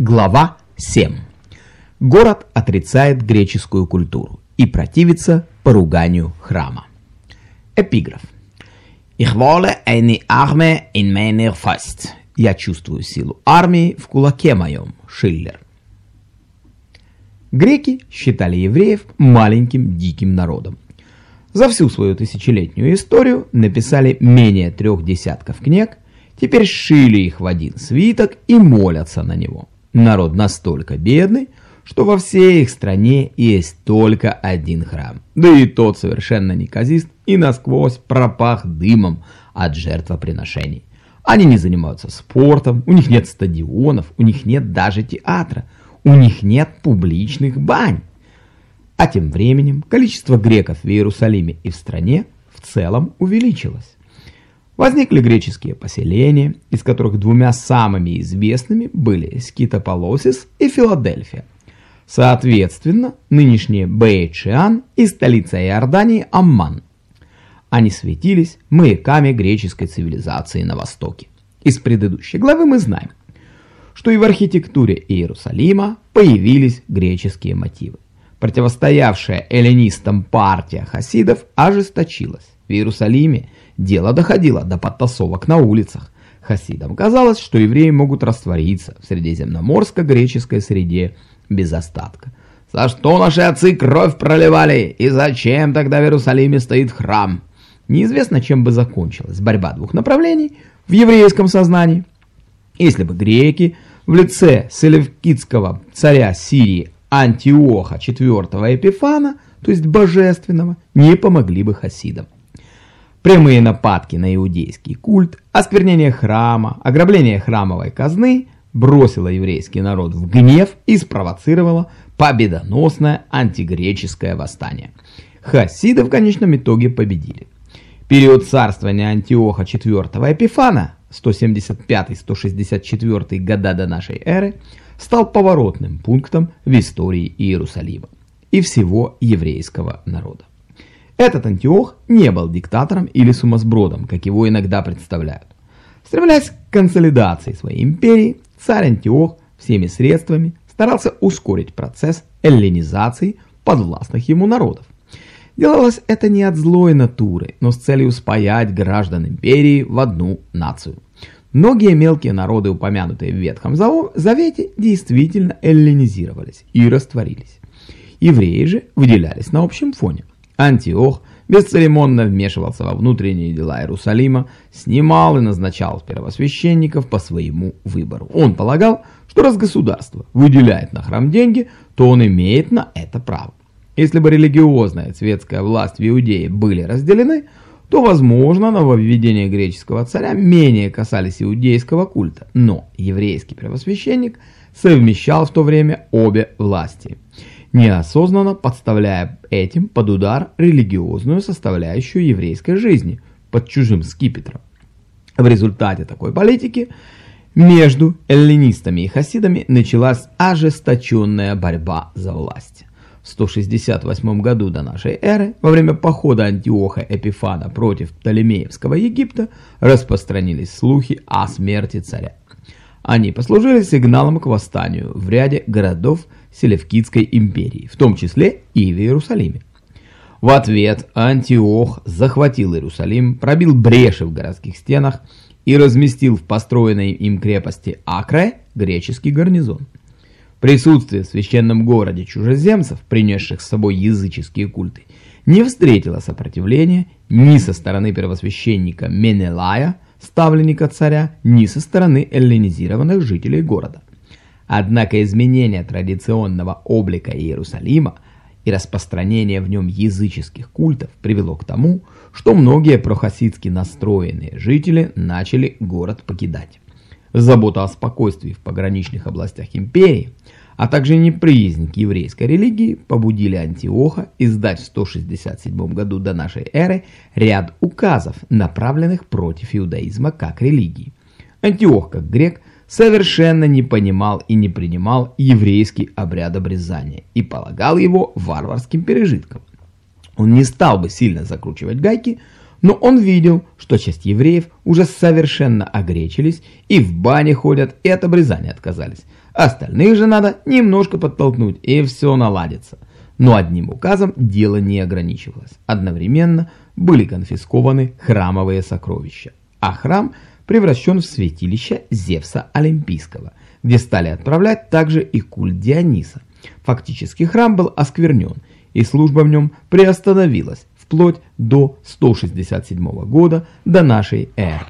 Глава 7. Город отрицает греческую культуру и противится поруганию храма. Эпиграф. Ich wolle eine Arme in meiner Faust. Я чувствую силу армии в кулаке моем. Шиллер. Греки считали евреев маленьким диким народом. За всю свою тысячелетнюю историю написали менее трех десятков книг, теперь сшили их в один свиток и молятся на него. Народ настолько бедный, что во всей их стране есть только один храм. Да и тот совершенно неказист и насквозь пропах дымом от жертвоприношений. Они не занимаются спортом, у них нет стадионов, у них нет даже театра, у них нет публичных бань. А тем временем количество греков в Иерусалиме и в стране в целом увеличилось. Возникли греческие поселения, из которых двумя самыми известными были Скитополосис и Филадельфия. Соответственно, нынешние Бейт-Шиан и столица Иордании Амман. Они светились маяками греческой цивилизации на Востоке. Из предыдущей главы мы знаем, что и в архитектуре Иерусалима появились греческие мотивы. Противостоявшая эллинистам партия хасидов ожесточилась. В Иерусалиме дело доходило до подтасовок на улицах. Хасидам казалось, что евреи могут раствориться в средиземноморско-греческой среде без остатка. За что наши отцы кровь проливали? И зачем тогда в Иерусалиме стоит храм? Неизвестно, чем бы закончилась борьба двух направлений в еврейском сознании. Если бы греки в лице селевкидского царя Сирии Антиоха IV Эпифана, то есть божественного, не помогли бы хасидам. Прямые нападки на иудейский культ, осквернение храма, ограбление храмовой казны бросило еврейский народ в гнев и спровоцировало победоносное антигреческое восстание. Хасиды в конечном итоге победили. Период царствования Антиоха IV Эпифана 175-164 года до нашей эры стал поворотным пунктом в истории Иерусалима и всего еврейского народа. Этот Антиох не был диктатором или сумасбродом, как его иногда представляют. Стремляясь к консолидации своей империи, царь Антиох всеми средствами старался ускорить процесс эллинизации подвластных ему народов. Делалось это не от злой натуры, но с целью спаять граждан империи в одну нацию. Многие мелкие народы, упомянутые в Ветхом Завете, действительно эллинизировались и растворились. Евреи же выделялись на общем фоне. Антиох бесцеремонно вмешивался во внутренние дела Иерусалима, снимал и назначал первосвященников по своему выбору. Он полагал, что раз государство выделяет на храм деньги, то он имеет на это право. Если бы религиозная светская власть в Иудее были разделены, то, возможно, нововведения греческого царя менее касались иудейского культа, но еврейский первосвященник совмещал в то время обе власти – неосознанно подставляя этим под удар религиозную составляющую еврейской жизни под чужим скипетром. В результате такой политики между эллинистами и хасидами началась ожесточенная борьба за власть. В 168 году до нашей эры, во время похода Антиоха Эпифана против Птолемеевского Египта, распространились слухи о смерти царя. Они послужили сигналом к восстанию в ряде городов Селевкидской империи, в том числе и в Иерусалиме. В ответ Антиох захватил Иерусалим, пробил бреши в городских стенах и разместил в построенной им крепости Акре греческий гарнизон. Присутствие в священном городе чужеземцев, принесших с собой языческие культы, не встретило сопротивления ни со стороны первосвященника Менелая, ставленника царя, ни со стороны эллинизированных жителей города. Однако изменение традиционного облика Иерусалима и распространение в нем языческих культов привело к тому, что многие прохасидски настроенные жители начали город покидать. Забота о спокойствии в пограничных областях империи, а также неприязнь к еврейской религии побудили Антиоха издать в 167 году до нашей эры ряд указов, направленных против иудаизма как религии. Антиох, как грек, совершенно не понимал и не принимал еврейский обряд обрезания и полагал его варварским пережитком. Он не стал бы сильно закручивать гайки, Но он видел, что часть евреев уже совершенно огречились и в бане ходят, и от обрезания отказались. Остальных же надо немножко подтолкнуть, и все наладится. Но одним указом дело не ограничивалось. Одновременно были конфискованы храмовые сокровища, а храм превращен в святилище Зевса Олимпийского, где стали отправлять также и культ Диониса. Фактически храм был осквернен, и служба в нем приостановилась вплоть до 167 года до нашей эры.